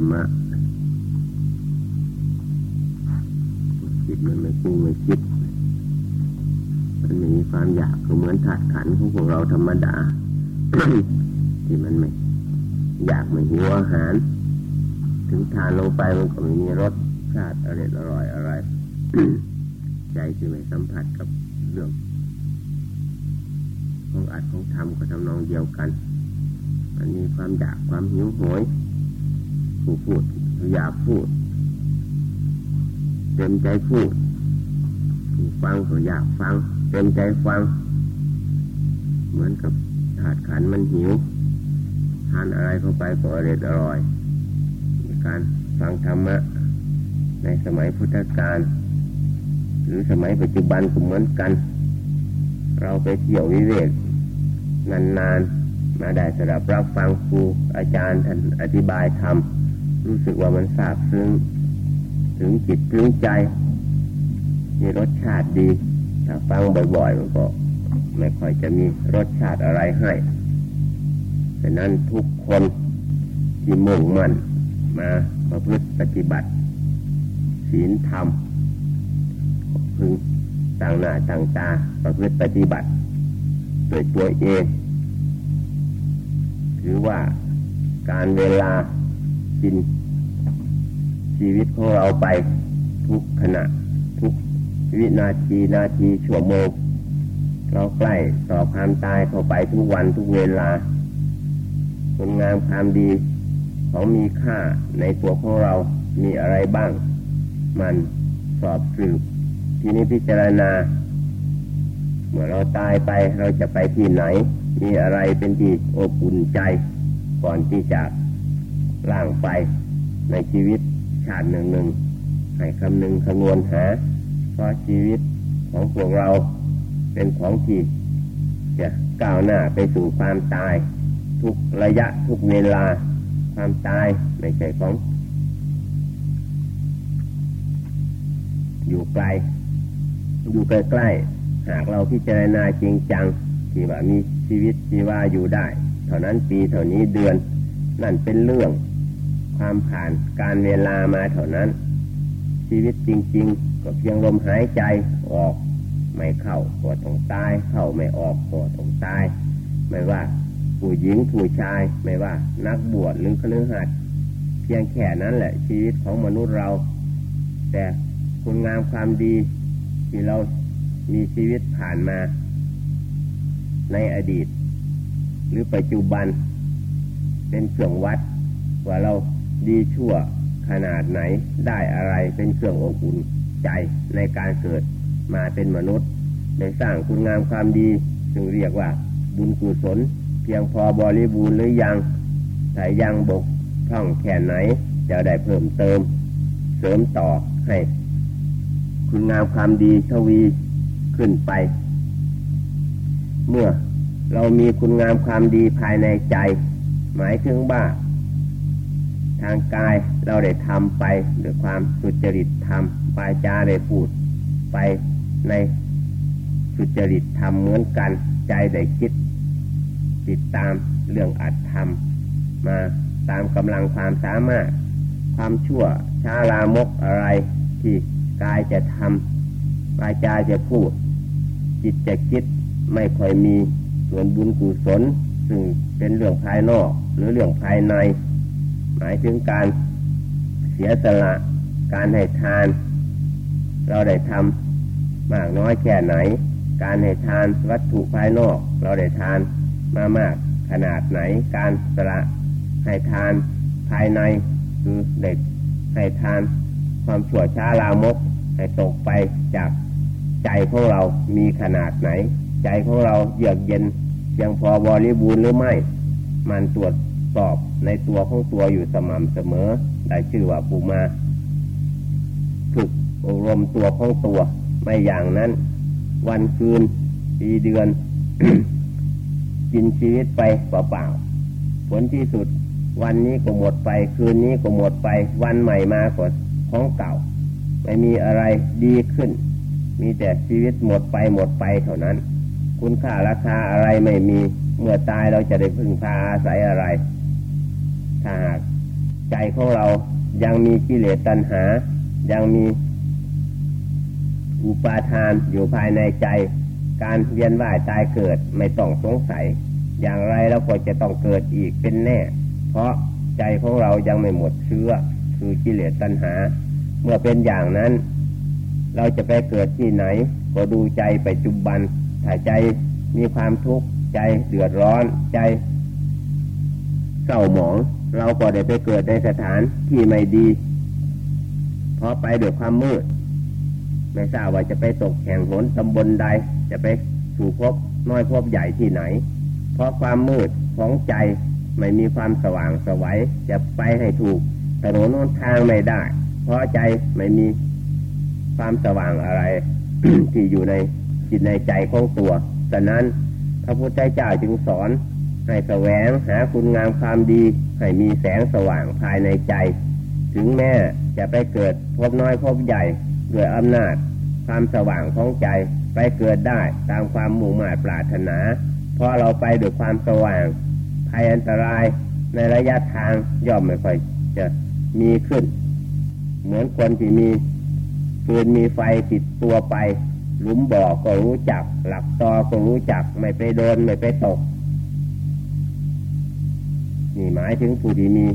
รมะจิตมันไม่ฟุ้งไม่คิด มันมีความอยากก็เหมือนถาดขันของพวกเราธรรมดา ที่มันไม่อยากไม่หิวอาหาร ถึงทานลงไปมันก็ไม่มีรสชาติอร่อยอร่อยอะไรใจที่ไม่สัมผัสกับเรื่องของอัดของทำก็ทำนองเดียวกัน มันมีความอยากความหิวโหย ผู้พูด อยากพูด เต็มใจพูด ผู้ฟังก็อยากฟัง เต็มใจฟัง เหมือนกับถาดขันมันหิวทานอะไรเข้าไปก็อร่อยอร่อย การฟังธรรมะ ในสมัยพุทธกาลหรือสมัยปัจจุบันก็เหมือนกัน เราไปเที่ยววิเวกนานๆ มาได้สดับรับฟังครูอาจารย์ท่านอธิบายธรรม รู้สึกว่ามันซาบซึ้งถึงจิตถึงใจ มีรสชาติดีถ้าฟังบ่อยๆมันก็ไม่ค่อยจะมีรสชาติอะไรให้ดังนั้นทุกคนที่มุ่งมั่นมาประพฤติปฏิบัติศีลธรรมพึงต่างหน้าต่างตาประพฤติปฏิบัติโดยตัวเองถือว่าการเวลา กิน ชีวิตของเราไปทุกขณะ ทุกวินาทีนาทีชั่วโมงเราใกล้ต่อความตายเข้าไปทุกวันทุกเวลาคุณงามความดี ของมีค่าในตัวของเรามีอะไรบ้าง มันสอบสืบทีนี้พิจารณา เมื่อเราตายไปเราจะไปที่ไหน มีอะไรเป็นที่อบอุ่นใจก่อนที่จะ ล่างไปในชีวิตชาติหนึ่งหนึ่งให้คำนึงคำนวณหาเพราะชีวิตของพวกเราเป็นของที่จะก้าวหน้าไปสู่ความตาย ทุกระยะทุกเวลาความตายไม่ใช่ของ อยู่ไกล อยู่ใกล้ๆหากเราพิจารณาจริงจังที่ว่ามีชีวิตชีว่าอยู่ได้ เท่านั้นปีเท่านี้เดือน นั่นเป็นเรื่อง ความผ่านการเวลามาเท่านั้น ชีวิตจริง ๆ ก็เพียงลมหายใจออก ไม่เข้าก็ต้องตาย เข้าไม่ออกก็ต้องตาย ไม่ว่าผู้หญิงผู้ชายไม่ว่า นักบวชหรือคฤหัสเพียงแค่นั้นแหละ ชีวิตของมนุษย์เรา แต่คุณงามความดีที่เรามีชีวิตผ่านมา ในอดีต หรือปัจจุบัน เป็นเครื่องวัดว่าเรา ดีชั่วขนาดไหนได้อะไรเป็นเครื่องอบอุ่นใจในการเกิดมาเป็นมนุษย์ได้สร้างคุณงามความดีจึงเรียกว่า บุญกุศล เพียงพอบริบูรณ์หรือยังถ้ายังบกพร่องแค่ไหนจะได้เพิ่มเติม เสริมต่อให้ คุณงามความดีทวีขึ้นไป เมื่อเรามีคุณงามความดีภายในใจ หมายถึงว่า ทางกายเราได้ทำไปด้วยความสุจริตทำปาจาได้พูดไปในสุจริตทำเหมือนกัน ใจได้คิด ติดตามเรื่องอัดทำมาตามกำลังความสามารถ ความชั่วช้าลามกอะไรที่กายจะทำปาจาจะพูด จิตจะคิดไม่ค่อยมีส่วนบุญกุศล ซึ่งเป็นเรื่องภายนอกหรือเรื่องภายใน หมายถึงการเสียสละการให้ทาน เราได้ทำมากน้อยแค่ไหน การให้ทานวัตถุภายนอก เราได้ทานมามากขนาดไหน การสละให้ทานภายในคือเด็กให้ทาน ความชั่วช้าลามกให้ตกไปจากใจของเรามีขนาดไหน ใจของเราเยือกเย็นเพียงพอบริบูรณ์หรือไม่ มันตรวจ สอบในตัวของตัวอยู่สม่ำเสมอ ได้ชื่อว่าปูมา ฝึกอบรมตัวของตัว ไม่อย่างนั้น วันคืนปีเดือน กินชีวิตไปเปล่าๆผลที่สุด วันนี้ก็หมดไป คืนนี้ก็หมดไป วันใหม่มาก็ของเก่า ไม่มีอะไรดีขึ้น มีแต่ชีวิตหมดไปหมดไปเท่านั้น คุณค่าราคาอะไรไม่มีเมื่อตายเราจะได้พึ่งพาอาศัยอะไร ถ้าหากใจของเรายังมีกิเลสตัณหา ยังมีอุปาทานอยู่ภายในใจ การเวียนว่ายตายเกิดไม่ต้องสงสัย อย่างไรเราก็จะต้องเกิดอีกเป็นแน่ เพราะใจของเรายังไม่หมดเชื้อคือกิเลสตัณหา เมื่อเป็นอย่างนั้น เราจะไปเกิดที่ไหน ก็ดูใจปัจจุบันถ้าใจมีความทุกข์ใจเดือดร้อนใจเศร้าหมอง เราก็ได้ไปเกิดในสถานที่ไม่ดี เพราะไปด้วยความมืด ไม่ทราบว่าจะไปตกแห่งหนตำบลใด จะไปสู่พบน้อยพบใหญ่ที่ไหน เพราะความมืดของใจไม่มีความสว่างสวัยจะไปให้ถูกถนนนทางไม่ได้ เพราะใจไม่มีความสว่างอะไร ที่อยู่ในจิตในใจของตัวฉะนั้นพระพุทธเจ้าจึงสอนให้แสวงหาคุณงามความดี ให้มีแสงสว่างภายในใจ ถึงแม้จะไปเกิดพบน้อยพบใหญ่ด้วยอำนาจ ความสว่างของใจไปเกิดได้ตามความมุ่งมา่ปรารถนา เพราะเราไปด้วยความสว่างภัยอันตรายในระยะทางย่อมไม่ค่อยจะมีขึ้น เหมือนคนที่มีฟืนมีไฟติดตัวไป หลุมบ่อก็รู้จัก หลักตอก็รู้จัก ไม่ไปโดนไม่ไปตก นี่หมายถึงผู้ที่มี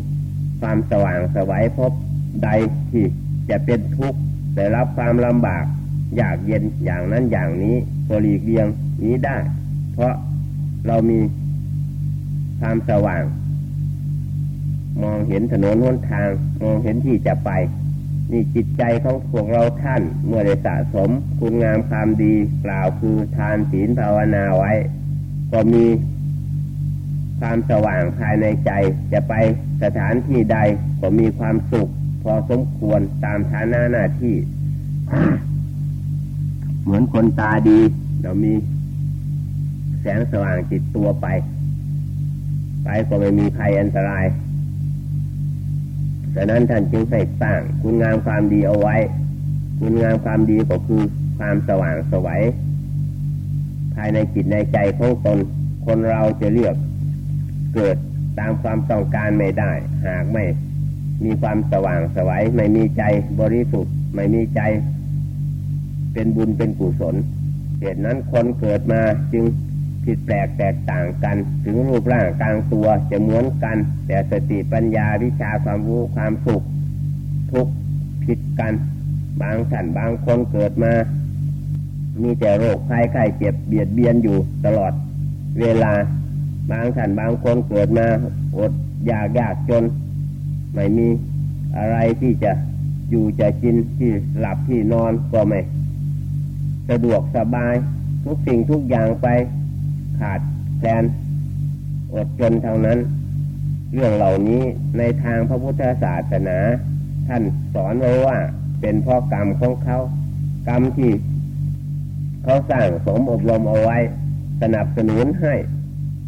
ความสว่างสวัยพบใดที่จะเป็นทุกข์ได้รับความลำบาก อยากเย็นอย่างนั้นอย่างนี้ก็หลีกเลี่ยงนี้ได้ เพราะเรามีความสว่าง มองเห็นถนนหนทาง มองเห็นที่จะไป นี่จิตใจของพวกเราท่าน เมื่อได้สะสมคุณงามความดีกล่าวคือทานศีลภาวนาไว้ ก็มี ความสว่างภายในใจ จะไปสถานที่ใดก็มีความสุข พอสมควรตามฐานะหน้าที่ เหมือนคนตาดี เรามีแสงสว่างจิตตัวไป ไปก็ไม่มีภัยอันตรายดังนั้นท่านจึงใส่สร้างคุณงามความดีเอาไว้ คุณงามความดีก็คือความสว่างสวัยภายในจิตในใจของตนคนเราจะเลือก เกิดตามความต้องการไม่ได้ หากไม่มีความสว่างสวัยไม่มีใจบริสุทธิ์ไม่มีใจ เป็นบุญเป็นกุศลเหตุนั้นคนเกิดมาจึงผิดแปลกแตกต่างกัน ถึงรูปร่างกลางตัวจะเหมือนกัน แต่สติปัญญาวิชาความรู้ความสุข ทุกผิดกัน บางท่านบางคนเกิดมา มีแต่โรคไข้ไข้เจ็บเบียดเบียนอยู่ตลอด เวลา บางท่านบางคนเกิดมาอดอยากยากจน ไม่มีอะไรที่จะอยู่จะกินที่หลับที่นอนก็ไม่ สะดวกสบายทุกสิ่งทุกอย่างไปขาดแคลนอดจนเท่านั้น เรื่องเหล่านี้ในทางพระพุทธศาสนา ท่านสอนไว้ว่าเป็นเพราะกรรมของเขา กรรมที่เขาสร้างสมอบรมเอาไว้ สนับสนุนให้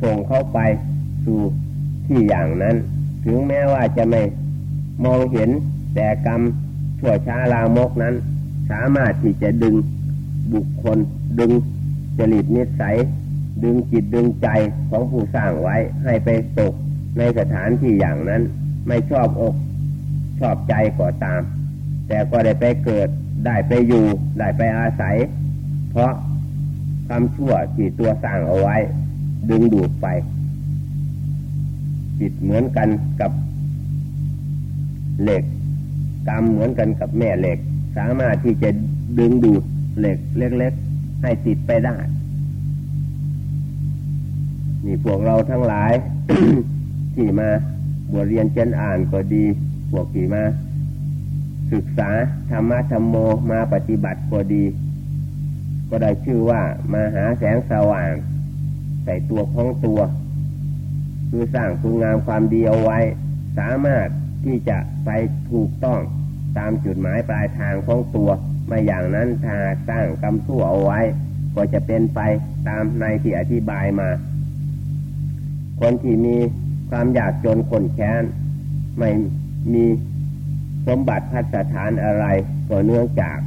ส่งเข้าไปสู่ที่อย่างนั้น ถึงแม้ว่าจะไม่มองเห็นแต่กรรมชั่วช้าลามกนั้น สามารถที่จะดึงบุคคล ดึงจริตนิสัย ดึงจิตดึงใจของผู้สร้างไว้ให้ไปตกในสถานที่อย่างนั้น ไม่ชอบอกชอบใจก็ตาม แต่ก็ได้ไปเกิดได้ไปอยู่ ได้ไปอาศัย เพราะความชั่วที่ตัวสร้างเอาไว้ ดึงดูดไปจิตเหมือนกันกับเหล็กกรรมเหมือนกันกับแม่เหล็ก สามารถที่จะดึงดูดเหล็กเล็ก ๆ ให้ติดไปได้ นี่พวกเราทั้งหลาย ที่มาบวชเรียนเชนอ่านก็ดีพวกที่มาศึกษาธรรมะธรรมโมมาปฏิบัติก็ดี ก็ได้ชื่อว่ามาหาแสงสว่าง ใส่ตัวของตัว คือสร้างคุณงามความดีเอาไว้ สามารถที่จะไปถูกต้องตามจุดหมายปลายทางของตัวม่อย่างนั้นถ้าสร้างกรรมชั่วเอาไว้ ก็จะเป็นไปตามในที่อธิบายมา คนที่มีความอยากจนคนแค้น ไม่มีสมบัติพัฒฐานอะไร ก็เนื่องจาก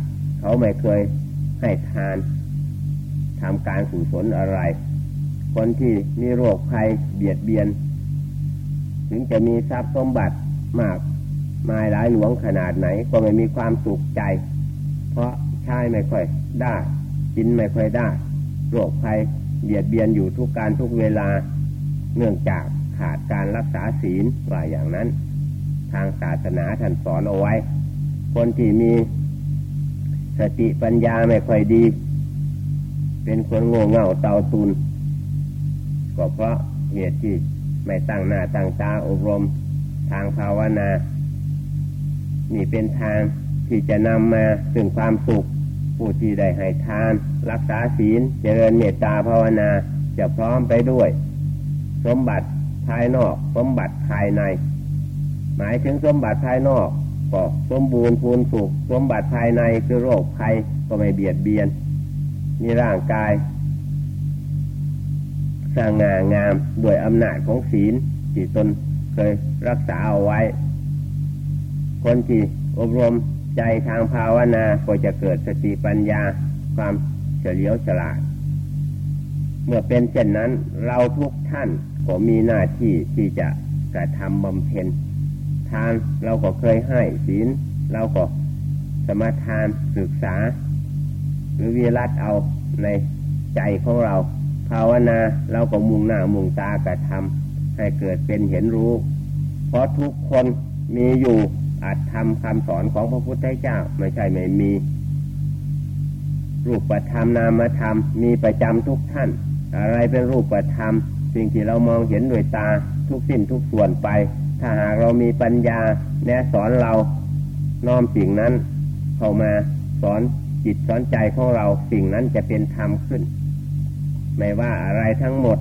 เขาไม่เคยให้ทานทำการกุศลอะไร คนที่มีโรคภัยเบียดเบียน ถึงจะมีทรัพย์สมบัติมากมายหลายหลวงขนาดไหน ก็ไม่มีความสุขใจ เพราะใช้ไม่ค่อยได้กินไม่ค่อยได้ โรคภัยเบียดเบียนอยู่ทุกการทุกเวลา เนื่องจากขาดการรักษาศีลว่าอย่างนั้น ทางศาสนาท่านสอนเอาไว้ คนที่มีสติปัญญาไม่ค่อยดี เป็นคนโง่เง่าเตาตุน ก็เพราะเหตุที่ไม่ตั้งหน้าตั้งตาอบรมทางภาวนา นี่เป็นทางที่จะนำมาถึงความสุข ผู้ที่ได้ให้ทาน รักษาศีล เจริญเมตตาภาวนา จะพร้อมไปด้วย สมบัติภายนอก สมบัติภายใน หมายถึงสมบัติภายนอกก็สมบูรณ์พูนสุข สมบัติภายในคือโรคภัยก็ไม่เบียดเบียน มีร่างกาย สง่างามด้วยอำนาจของศีลที่ตนเคยรักษาเอาไว้ คนที่อบรมใจทางภาวนาก็จะเกิดสติปัญญาความเฉลียวฉลาด เมื่อเป็นเช่นนั้นเราทุกท่านก็มีหน้าที่ที่จะกระทำบำเพ็ญทานเราก็เคยให้ศีลเราก็สมาทานศึกษา หรือวิรัตเอาในใจของเรา ภาวนาเราก็มุ่งหน้ามุ่งตากระทำให้เกิดเป็นเห็นรู้ เพราะทุกคนมีอยู่อาจทำคำสอนของพระพุทธเจ้าไม่ใช่ไม่มี รูปธรรมนามธรรมมีประจำทุกท่าน อะไรเป็นรูปธรรมสิ่งที่เรามองเห็นด้วยตาทุกสิ้นทุกส่วนไป ถ้าหากเรามีปัญญาแนะสอนเราน้อมสิ่งนั้น เข้ามาสอนจิตสอนใจของเราสิ่งนั้นจะเป็นธรรมขึ้น ไม่ว่าอะไรทั้งหมด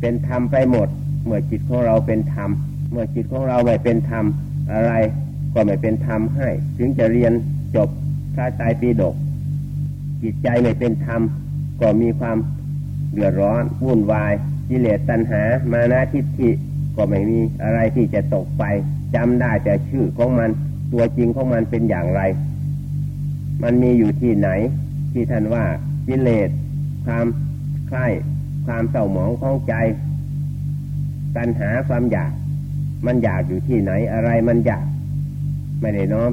เป็นธรรมไปหมด เมื่อจิตของเราเป็นธรรม เมื่อจิตของเราไม่เป็นธรรมอะไรก็ไม่เป็นธรรมให้ ถึงจะเรียนจบพระไตรปิฎกจิตใจไม่เป็นธรรม ก็มีความเดือดร้อนวุ่นวายกิเลสตัณหา มานาทิฏฐิก็ไม่มีอะไรที่จะตกไปจำได้แต่ชื่อของมัน ตัวจริงของมันเป็นอย่างไร มันมีอยู่ที่ไหน ที่ท่านว่ากิเลสความ ใคร่ความเศร้าหมองของใจปัญหาความอยาก มันอยากอยู่ที่ไหนอะไรมันอยาก ไม่ได้น้อม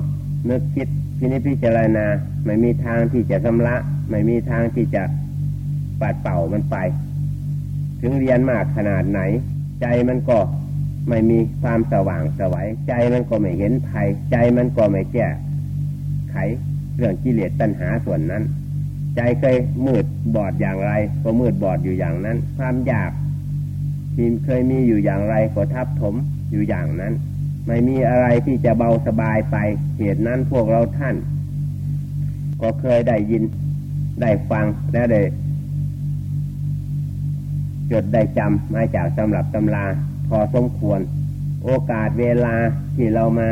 นึกคิดพินิจพิจารณาไม่มีทางที่จะชำระ ไม่มีทางที่จะปัดเป่ามันไป ถึงเรียนมากขนาดไหน ใจมันก็ไม่มีความสว่างสวัยใจมันก็ไม่เห็นภัย ใจมันก็ไม่แก้ไขเรื่องกิเลสตัณหาส่วนนั้น ใจเคยมืดบอดอย่างไร ก็มืดบอดอยู่อย่างนั้น ความอยากที่เคยมีอยู่อย่างไรก็ทับถมอยู่อย่างนั้น ไม่มีอะไรที่จะเบาสบายไป เหตุนั้นพวกเราท่าน ก็เคยได้ยินได้ฟังและได้จดได้จำมาจากสำหรับตำราพอสมควร โอกาสเวลาที่เรามา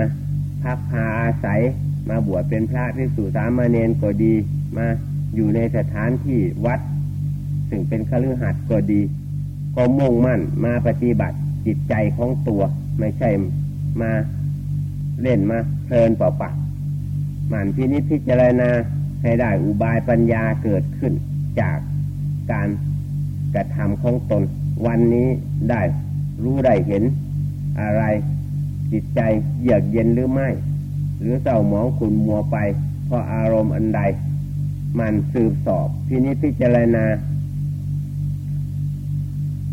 พักพาอาศัย มาบวชเป็นพระที่สุสามเณรก็ดีมา อยู่ในสถานที่วัด ซึ่งเป็นคฤหัสถ์ก็ดี ก็มุ่งมั่นมาปฏิบัติจิตใจของตัว ไม่ใช่มาเล่นมาเพลินเปล่าปะหมั่นพินิจพิจารณาให้ได้อุบายปัญญาเกิดขึ้นจากการกระทำของตน วันนี้ได้รู้ได้เห็นอะไรจิตใจเยือกเย็นหรือไม่ หรือเศร้าหมองขุ่นมัวไปเพราะอารมณ์อันใด มันสืบสอบพินิจพิจารณา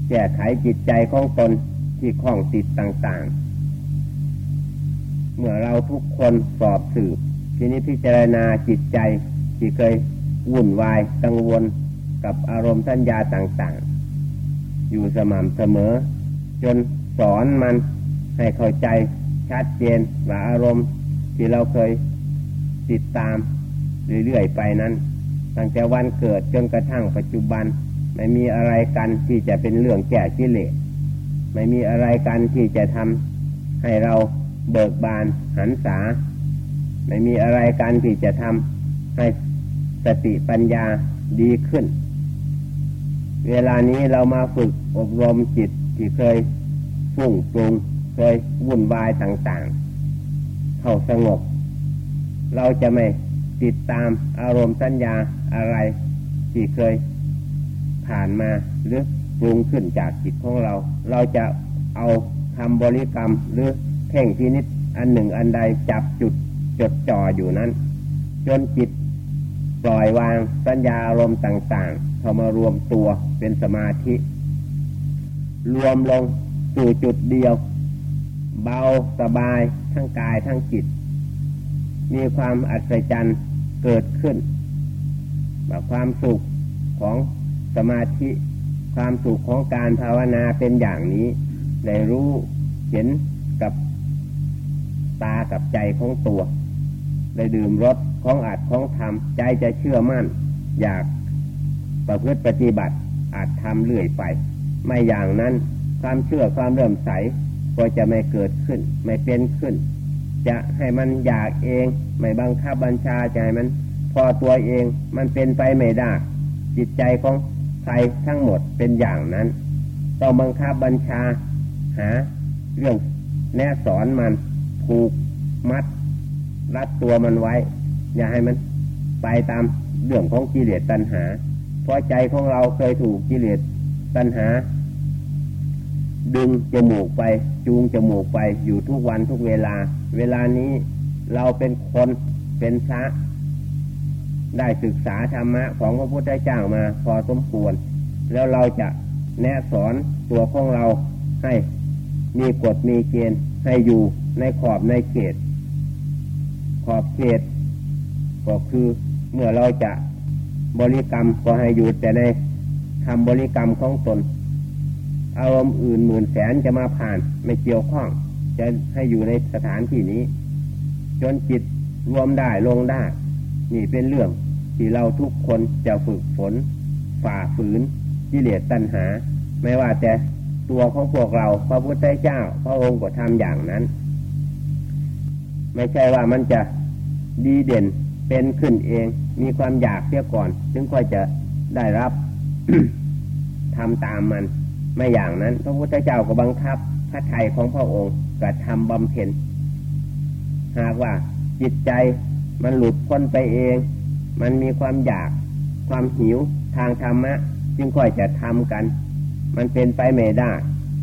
แก้ไขจิตใจของตนที่คล้องติดต่างๆ เมื่อเราทุกคนสอบสืบพินิจพิจารณาจิตใจที่เคยวุ่นวายกังวลกับอารมณ์สัญญาต่างๆ อยู่สม่ำเสมอ จนสอนมันให้เข้าใจชัดเจนว่าอารมณ์ที่เราเคยติดตาม เรื่อยๆไปนั้น ตั้งแต่วันเกิดจนกระทั่งปัจจุบัน ไม่มีอะไรกันที่จะเป็นเรื่องแก่กิเลสไม่มีอะไรกันที่จะทำให้เราเบิกบานหันษา ไม่มีอะไรกันที่จะทำให้สติปัญญาดีขึ้น เวลานี้เรามาฝึกอบรมจิตที่เคยฟุ้งปรุงเคยวุ่นวายต่าง ๆ เข้าสงบ เราจะไม่ ติดตามอารมณ์สัญญาอะไรที่เคยผ่านมาหรือปรุงขึ้นจากจิตของเรา เราจะเอาทำบริกรรมหรือเพ่งพินิษออันหนึ่งอันใดจับจุดจดจ่ออยู่นั้น จนจิตปล่อยวางสัญญาอารมณ์ต่างๆ เข้ามารวมตัวเป็นสมาธิ รวมลงสู่จุดเดียว เบาสบายทั้งกายทั้งจิต มีความอัศจรรย์ เกิดขึ้นแบบความสุขของสมาธิความสุขของการภาวนาเป็นอย่างนี้ได้รู้เห็นกับตากับใจของตัวได้ดื่มรสของอาจของทำใจจะเชื่อมั่น อยากประพฤติปฏิบัติอาจทำเรื่อยไป ไม่อย่างนั้นความเชื่อความเริ่มใสก็จะไม่เกิดขึ้น ไม่เป็นขึ้น จะให้มันอยากเอง ไม่บังคับบัญชาใจมัน พอตัวเองมันเป็นไปไม่ได้ จิตใจของใครทั้งหมดเป็นอย่างนั้น ต้องบังคับบัญชา หา เรื่องแนะสอนมันผูกมัด รัดตัวมันไว้ อย่าให้มันไปตามเรื่องของกิเลสตัณหา เพราะใจของเราเคยถูกกิเลสตัณหา ดึงจมูกไปจูงจมูกไปอยู่ทุกวันทุกเวลา เวลานี้ เราเป็นคนเป็นพระได้ศึกษาธรรมะของพระพุทธเจ้ามาพอสมควร แล้วเราจะแนะสอนตัวของเราให้มีกฎมีเกณฑ์ให้อยู่ในขอบในเขต ขอบเขต ก็คือเมื่อเราจะบริกรรมก็ให้อยู่แต่ในทำบริกรรมของตน อารมณ์อื่นหมื่นแสนจะมาผ่านไม่เกี่ยวข้อง จะให้อยู่ในสถานที่นี้ จนจิตรวมได้ลงได้ นี่เป็นเรื่องที่เราทุกคนจะฝึกฝน ฝ่าฝืนกิเลสตัณหา ไม่ว่าแต่ตัวของพวกเราพระพุทธเจ้า พระองค์ก็ทำอย่างนั้น ไม่ใช่ว่ามันจะดีเด่นเป็นขึ้นเอง มีความอยากเสียก่อนถึงค่อยจะได้รับทำตามมัน ไม่อย่างนั้น พระพุทธเจ้าก็บังคับพระไทยของพระองค์กระทำบำเพ็ญ หากว่าจิตใจมันหลุดพ้นไปเอง มันมีความอยากความหิวทางธรรมะ จึงค่อยจะทำกัน มันเป็นไปไม่ได้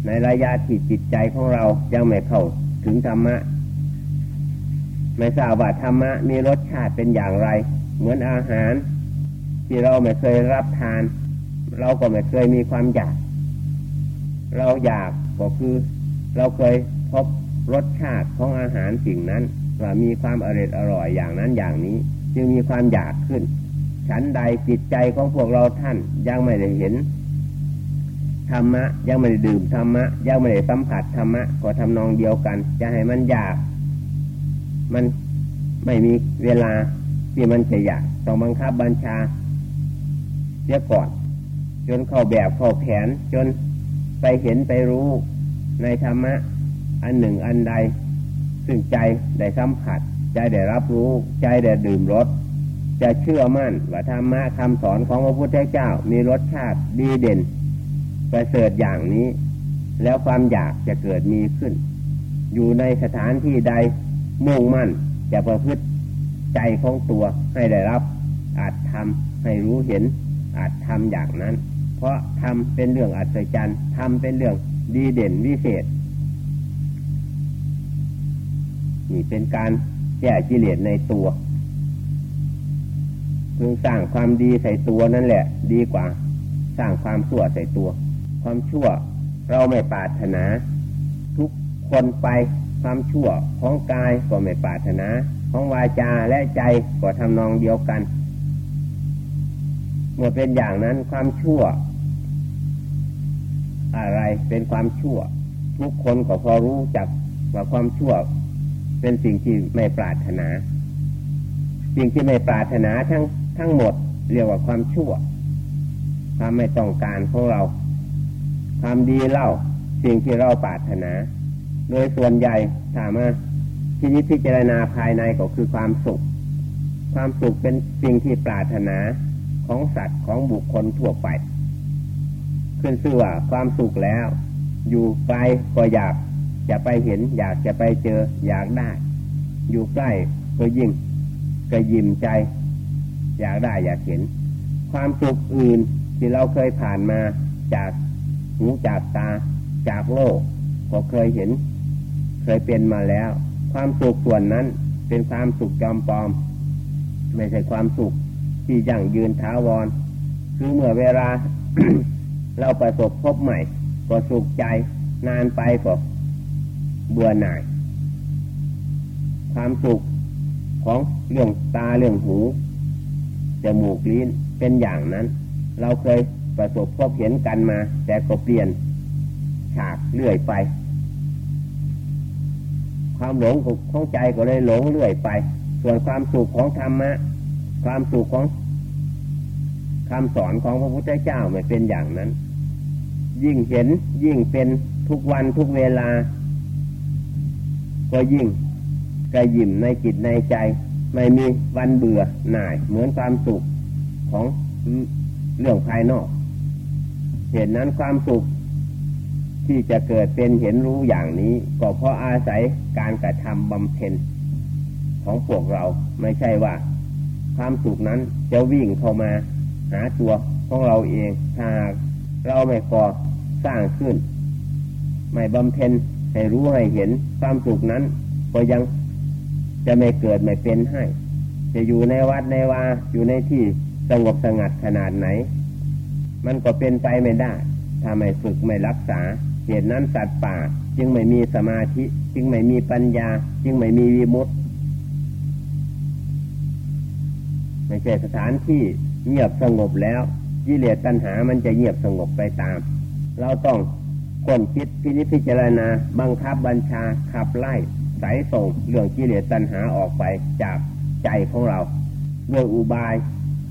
ในระยะที่จิตใจของเรายังไม่เข้าถึงธรรมะ ไม่ทราบว่าธรรมะมีรสชาติเป็นอย่างไร เหมือนอาหาร ที่เราไม่เคยรับทาน เราก็ไม่เคยมีความอยาก เราอยากก็คือเราเคยพบ รสชาติของอาหารสิ่งนั้น ว่ามีความอร่อยอร่อยอย่างนั้นอย่างนี้ จึงมีความอยากขึ้น ฉันใดจิตใจของพวกเราท่านยังไม่ได้เห็นธรรมะยังไม่ได้ดื่มธรรมะยังไม่ได้สัมผัสธรรมะก็ทำนองเดียวกันจะให้มันอยาก มันไม่มีเวลาที่มันจะอยากต้องบังคับบัญชาเสียก่อน จนเข้าแบบเข้าแผนจนไปเห็นไปรู้ในธรรมะ อันหนึ่งอันใด ซึ่งใจได้สัมผัส ใจได้รับรู้ ใจได้ดื่มรสจะเชื่อมั่นว่าธรรมะคำสอนของพระพุทธเจ้า มีรสชาติดีเด่นประเสริฐอย่างนี้ แล้วความอยากจะเกิดมีขึ้น อยู่ในสถานที่ใดมุ่งมั่นจะประพฤติใจของตัวให้ได้รับ อาจทำให้รู้เห็น อาจทำอย่างนั้น เพราะทำเป็นเรื่องอัศจรรย์ทำเป็นเรื่องดีเด่นวิเศษ นี่เป็นการแก้กิเลสในตัวพึงสร้างความดีใส่ตัวนั่นแหละ ดีกว่า สร้างความชั่วใส่ตัว ความชั่วเราไม่ปรารถนา ทุกคนไปความชั่วของกายก็ไม่ปรารถนา ของวาจาและใจก็ทำนองเดียวกัน เมื่อเป็นอย่างนั้นความชั่ว อะไรเป็นความชั่ว ทุกคนก็พอรู้จักว่าความชั่ว เป็นสิ่งที่ไม่ปรารถนา สิ่งที่ไม่ปรารถนาทั้งทั้งหมด เรียกว่าความชั่ว ความไม่ต้องการของเรา ความดีเล่า สิ่งที่เราปรารถนา โดยส่วนใหญ่ถามว่าที่นี้พิจารณาภายในก็คือความสุข ความสุขเป็นสิ่งที่ปรารถนาของสัตว์ของบุคคลทั่วไป ขึ้นชื่อว่าความสุขแล้ว อยู่ไกลก็อยาก จะไปเห็น อยากจะไปเจอ อยากได้ อยู่ใกล้ก็ยิ่งก็ยิ้มใจ อยากได้อยากเห็น ความสุขอื่นที่เราเคยผ่านมาจากหูจากตา จากโลก ก็เคยเห็น เคยเป็นมาแล้วคความสุขส่วนนั้นเป็นความสุขจอมปลอม ไม่ใช่ความสุขที่ยั่งยืนท้าวร คือเมื่อเวลา เราประสบพบใหม่ ก็สุขใจนานไปก็ เบื่อหน่าย ความสุขของเรื่องตาเรื่องหูจมูกลิ้นเป็นอย่างนั้น เราเคยประสบพบเห็นกันมา แต่ก็เปลี่ยนฉากเรื่อยไป ความหลงของใจก็เลยหลงเรื่อยไป ส่วนความสุขของธรรมะ ความสุขของคำสอนของพระพุทธเจ้าไม่เป็นอย่างนั้น ยิ่งเห็นยิ่งเป็นทุกวันทุกเวลา ก็ยิ่งกระยิมในจิตในใจ ไม่มีวันเบื่อหน่ายเหมือนความสุขของเรื่องภายนอก เหตุนั้นความสุขที่จะเกิดเป็นเห็นรู้อย่างนี้ ก็เพราะอาศัยการกระทำบำเพ็ญของพวกเราไม่ใช่ว่า ความสุขนั้นจะวิ่งเข้ามาหาตัวของเราเองถ้าเราไม่ก่อสร้างขึ้น ไม่บำเพ็ญ ให้รู้ให้เห็นความสุขนั้น ก็ยังจะไม่เกิดไม่เป็นให้ จะอยู่ในวัดในวาอยู่ในที่สงบสงัดขนาดไหน มันก็เป็นไปไม่ได้ ถ้าไม่ฝึกไม่รักษา เหตุนั้นสัตว์ป่า จึงไม่มีสมาธิ จึงไม่มีปัญญา จึงไม่มีวิมุตติไม่ใช่สถานที่เงียบสงบแล้วกิเลสตัณหามันจะเงียบสงบไปตาม เราต้อง คนคิดพิจิพิจารณา บังคับบัญชาขับไล่สายส่งเรื่องกิเลสตัณหาออกไปจากใจของเราด้วยอุบาย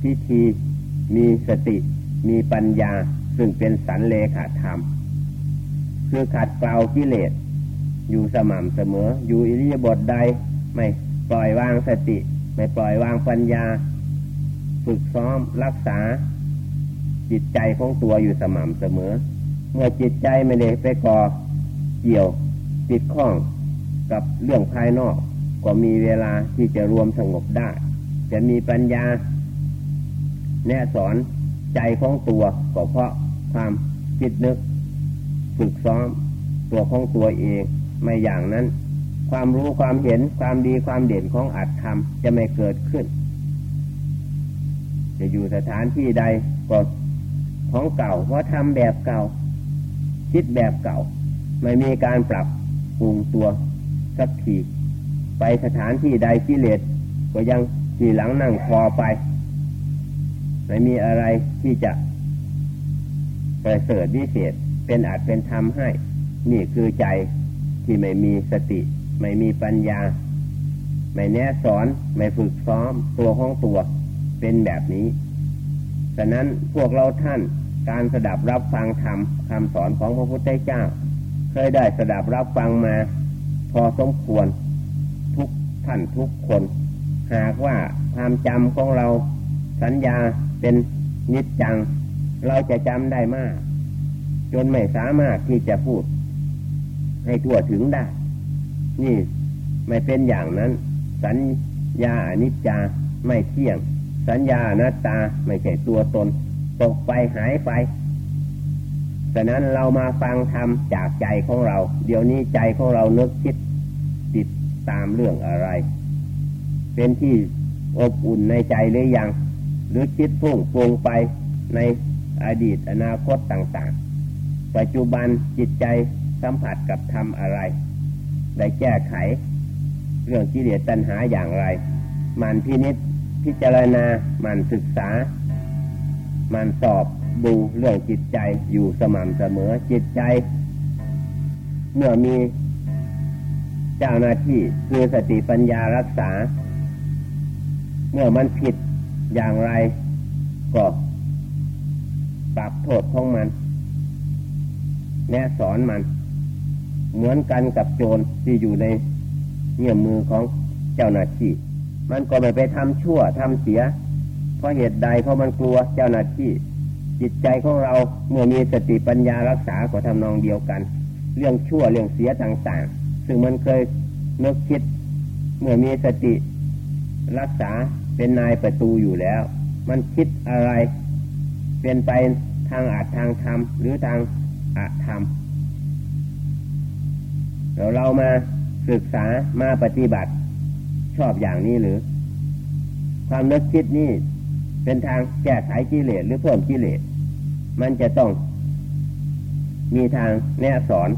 พิธีมีสติมีปัญญาซึ่งเป็นสันเลขาธรรม คือขัดเกลากิเลส อยู่สม่ำเสมอ อยู่อิริยาบถใดไม่ปล่อยวางสติ ไม่ปล่อยวางปัญญา ฝึกซ้อมรักษา จิตใจของตัวอยู่สม่ำเสมอ เมื่อจิตใจไม่ได้ไปก่อเกี่ยวติดข้องกับเรื่องภายนอก ก็มีเวลาที่จะรวมสงบได้ จะมีปัญญา แนะสอนใจของตัวก็เพราะความคิดนึก ฝึกซ้อมตัวของตัวเอง ไม่อย่างนั้น ความรู้ความเห็นความดีความเด่นของอัตธรรมจะไม่เกิดขึ้น จะอยู่สถานที่ใดก็ของเก่าเพราะทำแบบเก่า คิดแบบเก่า ไม่มีการปรับปรุงตัวสักทีไปสถานที่ใดกิเลสก็ยังขี่หลังนั่งคอไป ไม่มีอะไรที่จะประเสริฐวิเศษเป็นอาจเป็นธรรมให้ นี่คือใจที่ไม่มีสติ ไม่มีปัญญา ไม่แนะสอน ไม่ฝึกซ้อมตัวของตัวเป็นแบบนี้ ฉะนั้นพวกเราท่าน การสดับรับฟังธรรมคำสอนของพระพุทธเจ้า เคยได้สดับรับฟังมา พอสมควรทุกท่านทุกคน หากว่าความจำของเราสัญญาเป็นนิจจัง เราจะจำได้มาก จนไม่สามารถที่จะพูด ให้ทั่วถึงได้ นี่ไม่เป็นอย่างนั้น สัญญาอนิจจาไม่เที่ยง สัญญาอนัตตาไม่ใช่ตัวตน ตกไปหายไปฉะนั้นเรามาฟังธรรมจากใจของเรา เดี๋ยวนี้ใจของเราเนึกคิดติดตามเรื่องอะไร เป็นที่อบอุ่นในใจหรือยัง หรือคิดพุ่งปรุงไปในอดีตอนาคตต่างๆ ปัจจุบันจิตใจสัมผัสกับทำอะไร ได้แก้ไข เรื่องกิเลสตัณหาอย่างไร มันพินิษพิจารณา มันศึกษา มันสอบดูเรื่องจิตใจอยู่สม่ำเสมอจิตใจ เมื่อมีเจ้าหน้าที่คือสติปัญญารักษา เมื่อมันผิดอย่างไร ก็ปรับโทษของมัน แนะสอนมัน เหมือนกันกับโจรที่อยู่ในเงื่อมมือของเจ้าหน้าที่ มันก็ไม่ไปทำชั่วทำเสีย ราะเหตุใดเพราะมันกลัวเจ้าหน้าที่ จิตใจของเราเมื่อมีสติปัญญารักษาก็ทำนองเดียวกัน เรื่องชั่วเรื่องเสียต่างๆ ซึ่งมันเคยนึกคิด เมื่อมีสติรักษาเป็นนายประตูอยู่แล้ว มันคิดอะไร เป็นไปทางอาจทางธรรมหรือทางอาธรรมเราเรามาศึกษามาปฏิบัติชอบอย่างนี้หรือ ความนึกคิดนี่ เป็นทางแก้ไขกิเลสหรือเพิ่มกิเลสมันจะต้องมีทางแนะสอน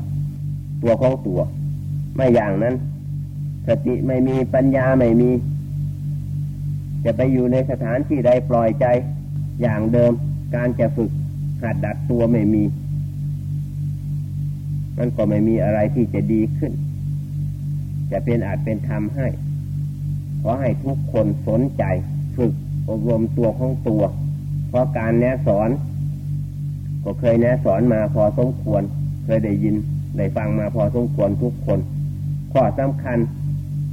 ตัวของตัว ไม่อย่างนั้นสติไม่มีปัญญาไม่มี จะไปอยู่ในสถานที่ใดปล่อยใจอย่างเดิมการจะฝึกหัดดัดตัวไม่มี มันก็ไม่มีอะไรที่จะดีขึ้น จะเป็นอาจเป็นธรรมให้ ขอให้ทุกคนสนใจ อบรมตัวของตัว เพราะการแนะสอน ก็เคยแนะสอนมาพอสมควร เคยได้ยินได้ฟังมาพอสมควรทุกคนข้อสำคัญ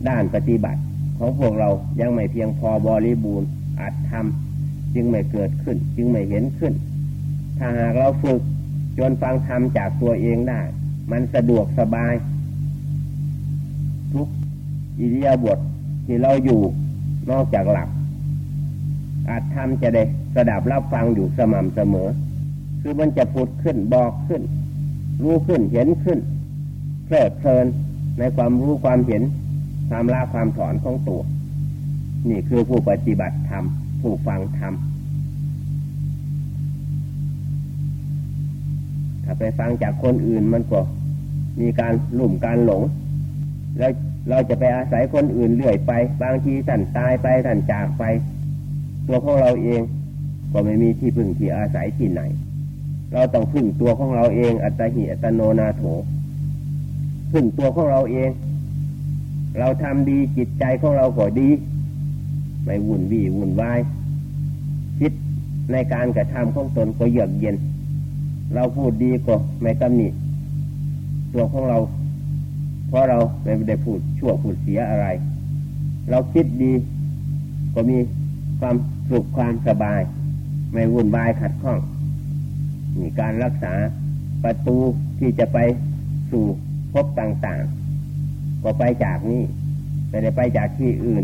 ด้านปฏิบัติ ของพวกเรายังไม่เพียงพอบริบูรณ์อาจทำจึงไม่เกิดขึ้น จึงไม่เห็นขึ้น ถ้าหากเราฝึกจนฟังธรรมจากตัวเองได้ มันสะดวกสบาย ทุกอิริยาบถที่เราอยู่นอกจากหลับ อาจทำจะได้สดับรับฟังอยู่สม่ำเสมอ คือมันจะพูดขึ้นบอกขึ้น รู้ขึ้นเห็นขึ้นเพลิดเพลินในความรู้ความเห็นความละความถอนของตัว นี่คือผู้ปฏิบัติธรรมผู้ฟังธรรมถ้าไปฟังจากคนอื่นมันก็มีการหลุ่มการหลง แล้วเราจะไปอาศัยคนอื่นเรื่อยไป บางทีท่นตายไปท่นจากไป ตัวของเราเอง ก็ไม่มีที่พึ่งที่อาศัยที่ไหน เราต้องพึ่งตัวของเราเอง อัตหิอัตโนนาโถ พึ่งตัวของเราเอง เราทำดีจิตใจของเราก็ดี ไม่วุ่นวี่วุ่นวายคิดในการกระทำของตนก็เยือกเย็น เราพูดดีก็ไม่ตำหนิตัวของเรา เพราะเราไม่ได้พูดชั่วพูดเสียอะไร เราคิดดีก็มีความ สุขความสบาย ไม่วุ่นวายขัดข้องมีการรักษาประตูที่จะไปสู่พบต่างๆ ก็ไปจากนี้ไม่ได้ไปจากที่อื่น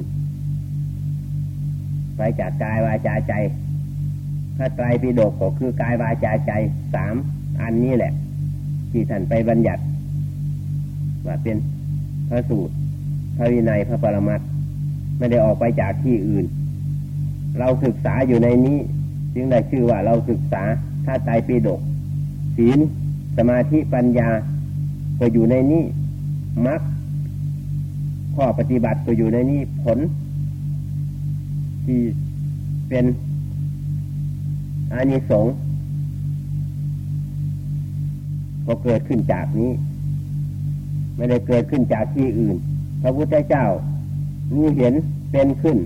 ไปจากกายวาจาใจ ถ้าไตรปิฎกก็คือกายวาจาใจสามอันนี้แหละ ที่ท่านไปบัญญัติว่าเป็นพระสูตรพระวินัยพระปรมัตไม่ได้ออกไปจากที่อื่น เราศึกษาอยู่ในนี้ จึงได้ชื่อว่าเราศึกษาถ้าใจปีดกศีลสมาธิปัญญาก็อยู่ในนี้มรรคข้อปฏิบัติก็อยู่ในนี้ผล ที่เป็นอานิสงส์ก็เกิดขึ้นจากนี้ ไม่ได้เกิดขึ้นจากที่อื่น พระพุทธเจ้ารู้เห็นเป็นขึ้น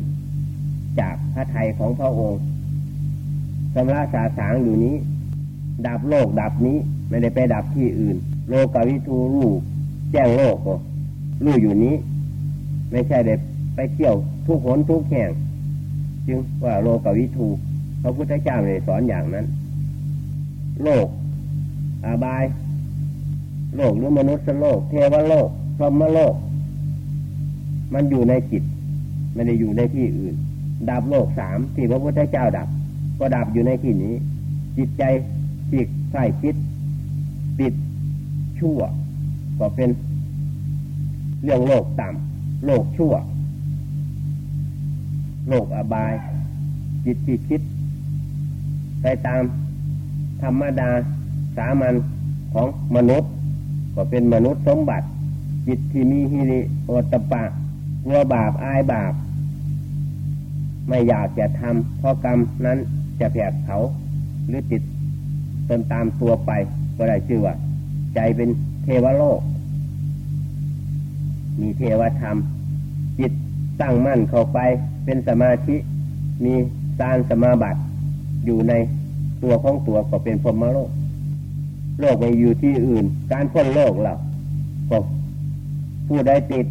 จากพระไทยของพระองค์สำระสาสางอยู่นี้ ดับโลกดับนี้ไม่ได้ไปดับที่อื่น โลกวิทูรู้แจ้งโลกก็รู้อยู่นี้ ไม่ใช่ได้ไปเที่ยวทุกหนทุกแห่ง จึงว่าโลกวิทูพระพุทธเจ้าเลยสอนอย่างนั้น โลก อาบาย โลกหรือมนุษย์โลก เทวโลกพรหมโลก มันอยู่ในจิตไม่ได้อยู่ในที่อื่น ดับโลกสามที่พระพุทธเจ้าดับ ก็ดับอยู่ในที่นี้ จิตใจจิตใส่คิด ติดชั่ว ก็เป็นเรื่องโลกต่ำโลกชั่ว โลกอบาย จิตที่คิด ไปตามธรรมดาสามัญของมนุษย์ ก็เป็นมนุษย์สมบัติ จิตที่มีฮิริโอตปะวัวบาปอายบาป ไม่อยากจะทำเพราะกรรมนั้นจะแผดเขาหรือติดตนตามตัวไป ก็ได้ชื่อว่า ใจเป็นเทวโลก มีเทวธรรม จิตตั้งมั่นเข้าไปเป็นสมาธิ มีสารสมาบัติ อยู่ในตัวของตัวก็เป็นพรมโลก โลกไม่อยู่ที่อื่น การพ้นโลกเราก็ผู้ใดติด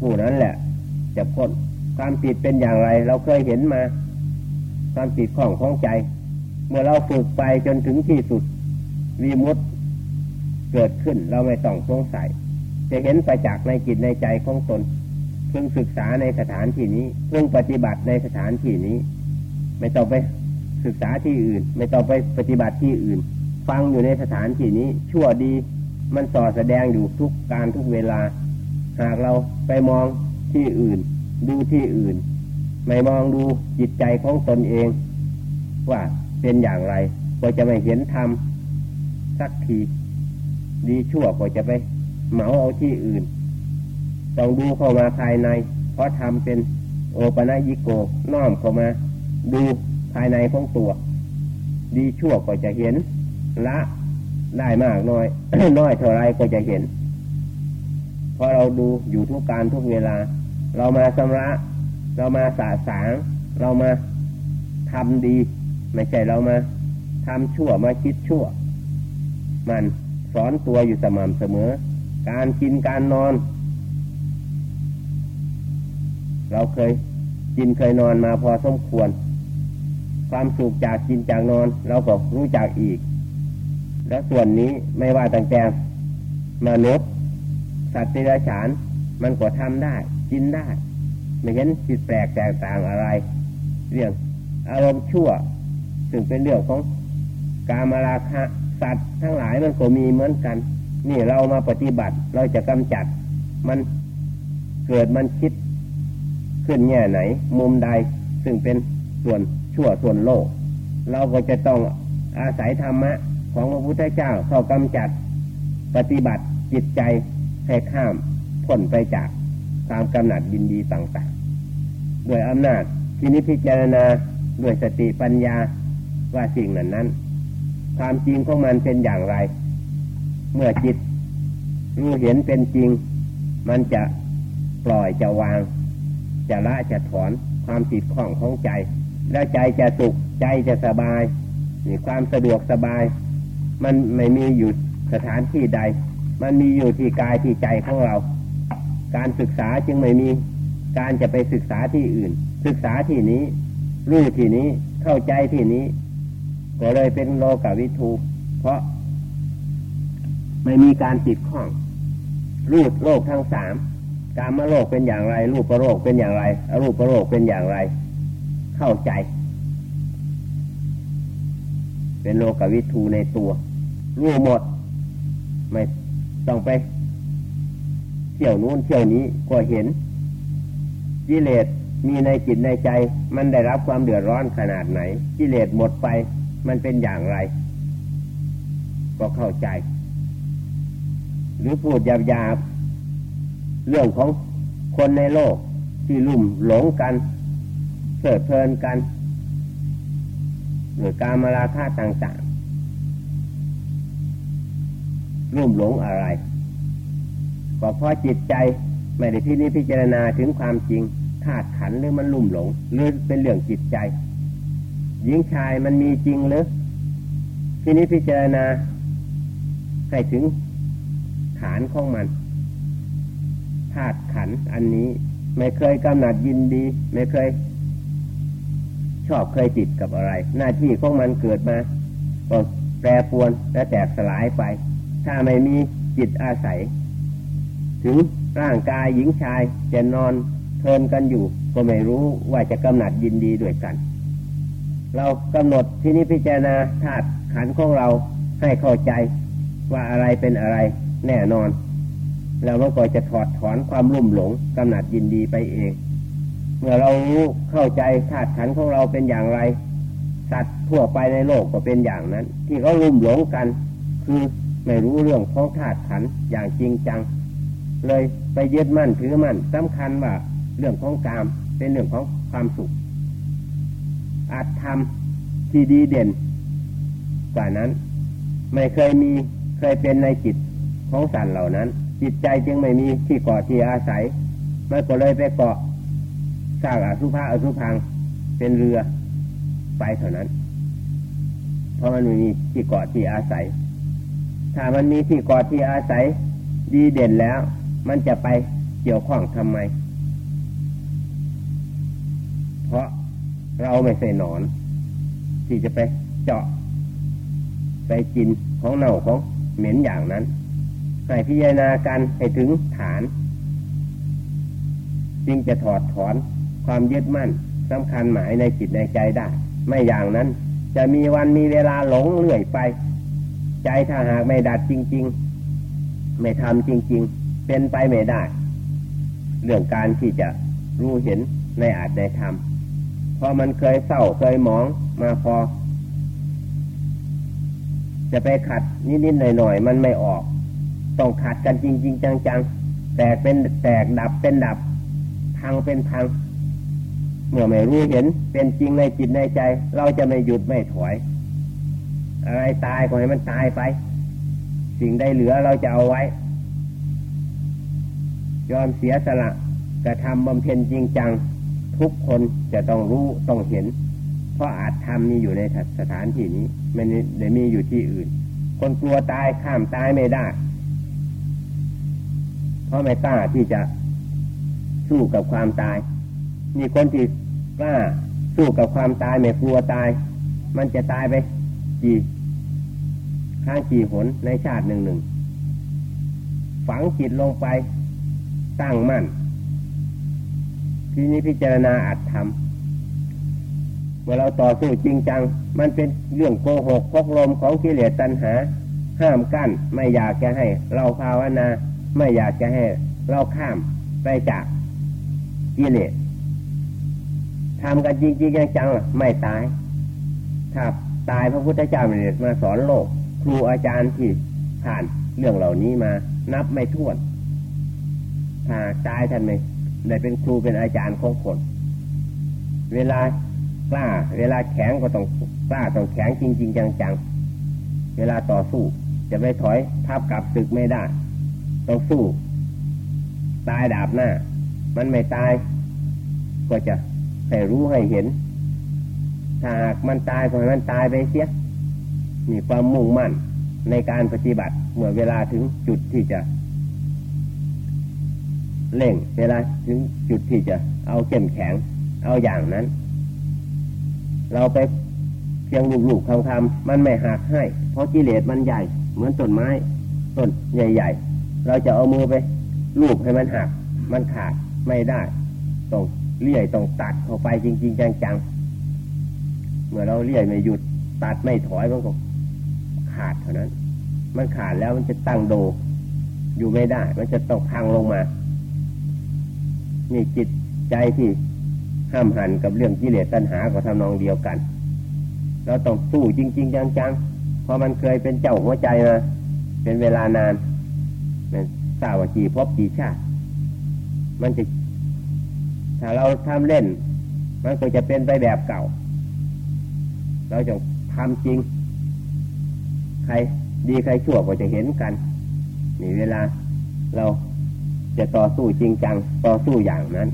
ผู้นั้นแหละ จะพ้น ความติดเป็นอย่างไร เราเคยเห็นมา ความติดของของใจ เมื่อเราฝึกไปจนถึงที่สุดวีมุตเกิดขึ้น เราไม่ต้องสงสัย จะเห็นไปจากในจิตในใจของตนเพิ่งศึกษาในสถานที่นี้เพิ่งปฏิบัติในสถานที่นี้ ไม่ต้องไปศึกษาที่อื่น ไม่ต้องไปปฏิบัติที่อื่น ฟังอยู่ในสถานที่นี้ ชั่วดีมันส่อแสดงอยู่ทุกการทุกเวลา หากเราไปมองที่อื่น ดูที่อื่น ไม่มองดูจิตใจของตนเอง ว่าเป็นอย่างไร ก็จะไม่เห็นธรรมสักที ดีชั่วก็จะไปเหมาเอาที่อื่น ต้องดูเข้ามาภายใน เพราะทำเป็นโอปะยิโกน้อมเข้ามา ดูภายในของตัว ดีชั่วก็จะเห็น ละได้มากน้อย น้อยเท่าไรก็จะเห็น เพราะเราดูอยู่ทุกการทุกเวลา เรามาชำระ เรามาสาสาง เรามาทำดี ไม่ใช่เรามาทำชั่วมาคิดชั่ว มันสอนตัวอยู่สม่ำเสมอ การกินการนอน เราเคยกินเคยนอนมาพอสมควร ความสุขจากกินจากนอน เราก็รู้จักอีก และส่วนนี้ไม่ว่าต่างแต่มนุษย์สัตว์เดรัจฉาน มันก็ทำได้ กินได้ ไม่เห็นผิดแปลกแตกต่างอะไร เรื่องอารมณ์ชั่ว ซึ่งเป็นเรื่องของกามราคะสัตว์ทั้งหลายมันก็มีเหมือนกัน นี่เรามาปฏิบัติเราจะกำจัด มันเกิดมันคิดขึ้นแง่ไหน มุมใดซึ่งเป็นส่วนชั่วส่วนโลก เราก็จะต้องอาศัยธรรมะ ของพระพุทธเจ้าเข้ากำจัด ปฏิบัติจิตใจให้ข้ามพ้นไปจาก ความกำหนัดยินดีต่างๆโดยอำนาจที่นิพจารณาด้วยสติปัญญาว่าสิ่งนั้นนั้น ความจริงของมันเป็นอย่างไร เมื่อจิตรู้เห็นเป็นจริง มันจะปล่อยจะวาง จะละจะถอนความติดข้องของใจ แล้วใจจะสุขใจจะสบายมีความสะดวกสบาย มันไม่มีอยู่สถานที่ใด มันมีอยู่ที่กายที่ใจของเรา การศึกษาจึงไม่มี การจะไปศึกษาที่อื่น ศึกษาที่นี้ รู้ที่นี้เข้าใจที่นี้ ก็เลยเป็นโลกวิทูเพราะ ไม่มีการติดข้องรูปโลกทั้งสามการมาโลกเป็นอย่างไร รูปประโลกเป็นอย่างไรอรูปประโลกเป็นอย่างไร เข้าใจ เป็นโลกวิทูในตัว รู้หมด ไม่ต้องไป ที่ยวนู้นเที่ยวนี้ก็เห็นกิเลสมีในจิตในใจ มันได้รับความเดือดร้อนขนาดไหนกิเลสหมดไป มันเป็นอย่างไร ก็เข้าใจ หรือพูดหยาบๆเรื่องของคนในโลกที่ลุ่มหลงกันเสิดเพลินกัน หรือการมาราคาต่างรุ่มหลงอะไร ก็เพราะจิตใจไม่ได้ที่นี้พิจารณาถึงความจริงธาตุขันหรือมันลุ่มหลงหรือเป็นเรื่องจิตใจ หญิงชายมันมีจริงหรือที่นี้พิจารณาให้ถึงฐานของมันธาตุขันอันนี้ไม่เคยกำหนัดยินดี ไม่เคย ชอบเคยติดกับอะไร หน้าที่ของมันเกิดมาก็แปรปวนและแตกสลายไป ถ้าไม่มีจิตอาศัย ถึงร่างกายหญิงชายจะนอนเทินกันอยู่ ก็ไม่รู้ว่าจะกำหนัดยินดีด้วยกัน เรากำหนดที่นี้พิจารณาธาตุขันของเราให้เข้าใจว่าอะไรเป็นอะไรแน่นอน แล้วมันก็จะถอดถอนความรุ่มหลงกำหนัดยินดีไปเอง เมื่อเรารู้เข้าใจธาตุขันของเราเป็นอย่างไร สัตว์ทั่วไปในโลกก็เป็นอย่างนั้น ที่เขารุ่มหลงกัน คือไม่รู้เรื่องของธาตุขันอย่างจริงจัง เลยไปยึดมั่นถือมั่นสำคัญว่าเรื่องของกามเป็นเรื่องของความสุข อาจทำที่ดีเด่น กว่านั้น ไม่เคยมีเคยเป็นในจิตของสัตว์เหล่านั้น จิตใจจึงไม่มีที่เกาะที่อาศัยมันก็เลยไปเกาะสร้างอสุภะอสุพังเป็นเรือไปเท่านั้น เพราะมันมีที่เกาะที่อาศัย ถ้ามันมีที่เกอดที่อาศัยดีเด่นแล้ว มันจะไปเกี่ยวข้องทำไม เพราะเราไม่ใส่หนอน ที่จะไปเจาะ ไปกินของเน่าของเหม็นอย่างนั้นให้พิจารณากันให้ถึงฐาน จึงจะถอดถอนความยึดมั่นสำคัญหมายในจิตในใจได้ ไม่อย่างนั้น จะมีวันมีเวลาหลงเลื่อยไป ใจถ้าหากไม่ดัดจริง ๆ ไม่ทำจริง ๆ เป็นไปไม่ได้ เรื่องการที่จะรู้เห็นในอาจในธรรมพอมันเคยเศร้าเคยหมองมาพอ จะไปขัดนิดๆหน่อยๆมันไม่ออก ต้องขัดกันจริง ๆ จังๆ แตกเป็นแตกดับเป็นดับ พังเป็นพัง เมื่อไม่รู้เห็นเป็นจริงในจิตในใจ เราจะไม่หยุดไม่ถอย อะไรตายก็ให้มันตายไป สิ่งใดเหลือเราจะเอาไว้ ยอมเสียสละกระทำบำเพ็ญจริงจัง ทุกคนจะต้องรู้ต้องเห็น เพราะอาจทำมีอยู่ในสถานที่นี้ไม่ได้มีอยู่ที่อื่น คนกลัวตายข้ามตายไม่ได้ เพราะไม่กล้าที่จะสู้กับความตาย มีคนที่กล้าสู้กับความตายไม่กลัวตาย มันจะตายไปกี่ข้างกี่หนในชาติหนึ่งหนึ่งฝังจิตลงไป ตั้งมั่นทีนี้พิจารณาอัดทำเมื่อเราต่อสู้จริงจัง มันเป็นเรื่องโกหกพกลมของกิเลสตัณหา ห้ามกั้นไม่อยากจะให้ เราภาวนา ไม่อยากจะให้ เราข้ามไปจากกิเลสทำกันจริงจริงจังๆไม่ตายถ้าตายพระพุทธเจ้าเนี่ยมาสอนโลก ครูอาจารย์ที่ผ่านเรื่องเหล่านี้มา นับไม่ถ้วน ถ้าตายท่านไหมได้เป็นครูเป็นอาจารย์ของคน เวลากล้า เวลาแข็งก็ต้องกล้าต้องแข็งจริงๆจังๆ เวลาต่อสู้จะไม่ถอยทับกลับศึกไม่ได้ ต้องสู้ ตายดาบหน้า มันไม่ตาย ก็จะให้รู้ให้เห็น ถ้าหากมันตายก็ให้มันตายไปเสียมีความมุ่งมั่นในการปฏิบัติ เมื่อเวลาถึงจุดที่จะ เล่งเวลาถึงจุดที่จะเอาเข้มแข็ง เอาอย่างนั้น เราไปเพียงลูกๆคำๆมันไม่หักให้ เพราะกิเลสมันใหญ่ เหมือนต้นไม้ต้นใหญ่ ๆ เราจะเอามือไปลูบให้มันหัก มันขาดไม่ได้ต้องเลี่ยต้องตัดเข้าไปจริง ๆ จังๆเมื่อเราเลี่ยไม่หยุดตัดไม่ถอยมันก็ขาดเท่านั้น มันขาดแล้วมันจะตั้งโดอยู่ไม่ได้ มันจะตกพังลงมา นี่จิตใจที่ห้ามหันกับเรื่องกิเลสตัณหาก็ทำนองเดียวกัน เราต้องสู้จริง ๆ จังๆ เพราะมันเคยเป็นเจ้าหัวใจมาเป็นเวลานานเป็นสาวจีพบจีชาติ มันจะถ้าเราทำเล่น มันก็จะเป็นไปแบบเก่า เราจะทำจริง ใครดีใครชั่วก็จะเห็นกัน นี่เวลาเรา จะต่อสู้จริงจังต่อสู้อย่างนั้น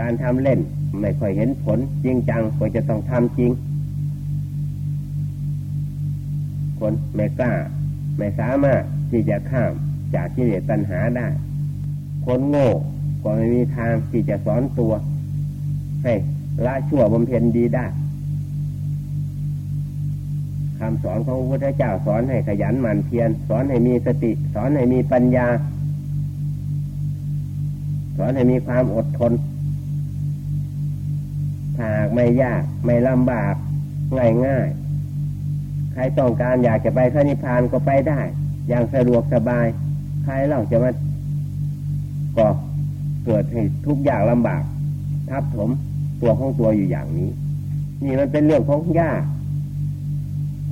การทำเล่นไม่ค่อยเห็นผลจริงจังก็จะต้องทำจริง คนไม่กล้า ไม่สามารถที่จะข้ามจากที่เหลือตัณหาได้ คนโง่ก็ไม่มีทางที่จะสอนตัว ให้ละชั่วบำเพ็ญดีได้คำสอนของพระพุทธเจ้าสอนให้ขยันหมั่นเพียรสอนให้มีสติ สอนให้มีปัญญา สอนให้มีความอดทนหากไม่ยากไม่ลำบากง่ายง่ายใครต้องการอยากจะไปพระนิพพานก็ไปได้ อย่างสะดวกสบาย ใครเล่าจะมาก็เกิดให้ทุกอย่างลำบาก ทับถมตัวของตัวอยู่อย่างนี้ นี่มันเป็นเรื่องของยาก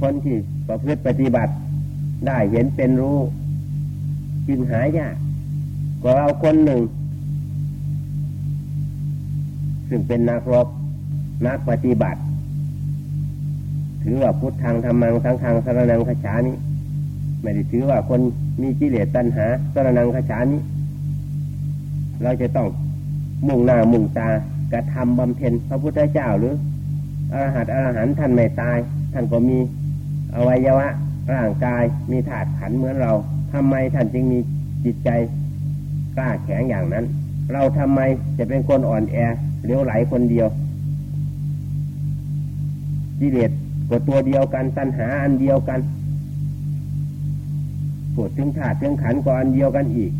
คนที่ประพฤติปฏิบัติ ได้เห็นเป็นรู้จึงหายากกว่าเราคนหนึ่ง ซึ่งเป็นนักรบนักปฏิบัติ ถือว่าพุทธทางธรรมังทั้งทางสารนังขฉานี้ไม่ได้ถือว่าคนมีกิเลสตัณหาสารนังขฉานี้เราจะต้องมุ่งหน้ามุ่งตากระทำบำเพ็ญพระพุทธเจ้าหรืออรหัตอรหันท่านไม่ตาย ท่านก็มีอวัยวะ ร่างกายมีถาดขันเหมือนเราทำไมท่านจึงมีจิตใจกล้าแข็งอย่างนั้น เราทำไมจะเป็นคนอ่อนแอ เลี้ยวไหลคนเดียวกิเลสก็ตัวเดียวกันตัณหาอันเดียวกันปวดถึงถาดถึงขันก็อันเดียวกันอีก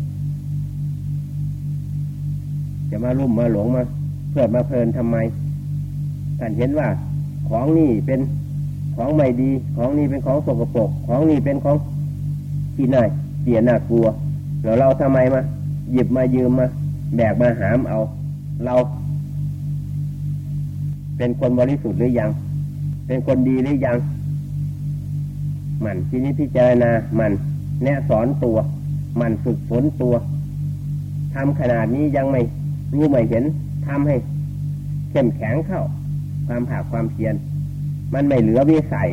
จะมาลุ่มมาหลงมาเพื่อมาเพลินทำไมท่านเห็นว่าของนี่เป็นของไม่ดี ของนี่เป็นของสกปรกของนี่เป็นของที่ไหนเสียหน่ากลัวแล้วเราทำไมมาหยิบมายืมมาแบกมาหามเอา เรา เป็นคนบริสุทธิ์หรือยัง เป็นคนดีหรือยัง มันที่นี้พิจารณามันแนะสอนตัว มันฝึกฝนตัวทำขนาดนี้ยังไม่รู้ไม่เห็นทำให้เข้มแข็งเข้า ความผากความเพียรมันไม่เหลือวิสัย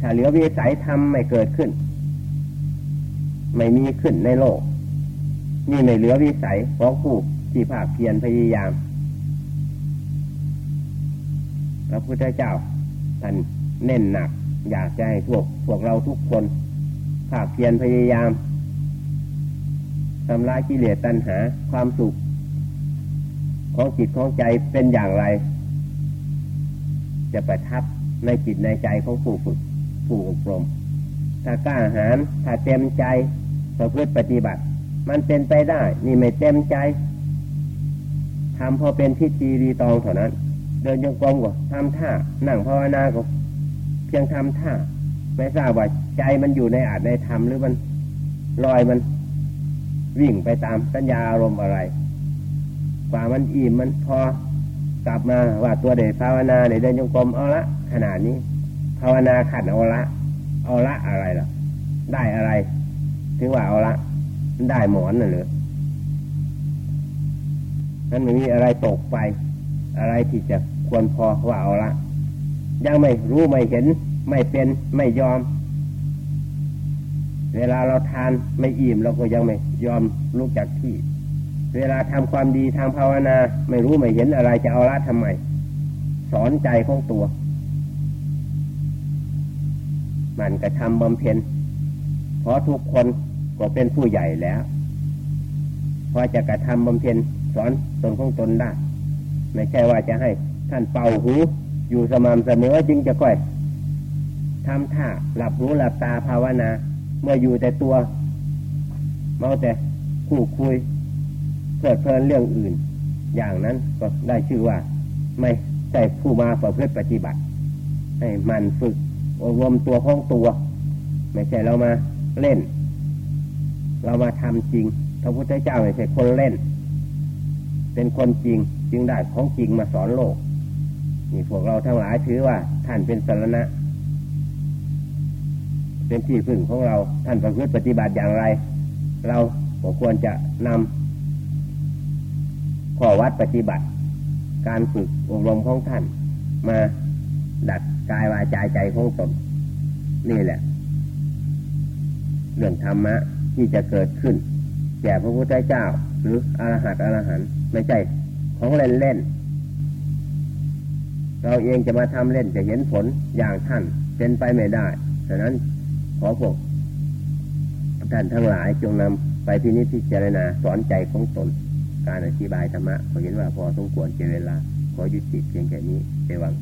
ถ้าเหลือวิสัยทำไม่เกิดขึ้น ไม่มีขึ้นในโลก นี่ไม่เหลือวิสัยของผู้ที่ภาคเพียรพยายาม พระพุทธเจ้าท่านเน้นหนัก อยากจะให้พวกพวกเราทุกคนภาคเพียรพยายามทำลายกิเลสตัณหาความสุข ของจิตของใจเป็นอย่างไร จะประทับในจิตในใจของผู้ฝึกผู้อบรม ถ้ากล้าหาญถ้าเต็มใจประพฤติปฏิบัติ มันเป็นไปได้ นี่ไม่เต็มใจทำพอเป็นพิธีรีตองเท่านั้น เดินโยกงก็ทำท่านั่งภาวนาก็เพียงทำท่าไม่ทราบว่าใจมันอยู่ในอาจในธรรมหรือมันลอยมันวิ่งไปตามสัญญาอารมณ์อะไร กว่ามันอิ่มมันพอกลับมาว่าตัวเด็ภาวนาเด็เดินจงกรมเอาละขนาดนี้ ภาวนาขัดเอาละ เอาละอะไรล่ะ ได้อะไร ถึงว่าเอาละได้หมอนน่ะหรือนั่นไม่มีอะไรตกไป อะไรที่จะ ควรพอว่าเอาละยังไม่รู้ไม่เห็น ไม่เป็นไม่ยอม เวลาเราทานไม่อิ่มเราก็ยังไม่ยอมลุกจากที่ เวลาทำความดีทางภาวนา ไม่รู้ไม่เห็นอะไรจะเอาละทำไม สอนใจของตัว มันกระทำบำเพ็ญเพราะทุกคนก็เป็นผู้ใหญ่แล้วพอจะกระทำบำเพ็ญสอนตนของตนได้ ไม่ใช่ว่าจะให้ ท่านเป่าหูอยู่สม่ำเสมอจึงจะค่อยทำท่าหลับหูหลับตาภาวนา เมื่ออยู่แต่ตัวเมาแต่คู่คุยเพลิดเพลินเรื่องอื่น อย่างนั้นก็ได้ชื่อว่า ไม่ใช่ผู้มาประพฤติปฏิบัติ ให้มันฝึกอบรมตัวของตัว ไม่ใช่เรามาเล่น เรามาทำจริงพระพุทธเจ้าไม่ใช่คนเล่น เป็นคนจริงจึงได้ของจริงมาสอนโลก นี่พวกเราทั้งหลายถือว่า ท่านเป็นสารณะ เป็นที่พึ่งของเรา ท่านประพฤติปฏิบัติอย่างไร เราก็ควรจะนำข้อวัดปฏิบัติ การฝึกอบรมของท่าน มาดัดกายวาจาใจของตนนี่แหละ เรื่องธรรมะที่จะเกิดขึ้นแก่พระพุทธเจ้า หรืออรหัตอรหันไม่ใช่ของเล่นเล่น เราเองจะมาทำเล่นจะเห็นผลอย่างท่านเป็นไปไม่ได้ฉะนั้นขอพวกท่านทั้งหลายจงนำไปพินิจพิจารณาสอนใจของตน การอธิบายธรรมะขอเห็นว่าพอสมควรเจเวลา ขอยุติเพียงแค่นี้เอวัง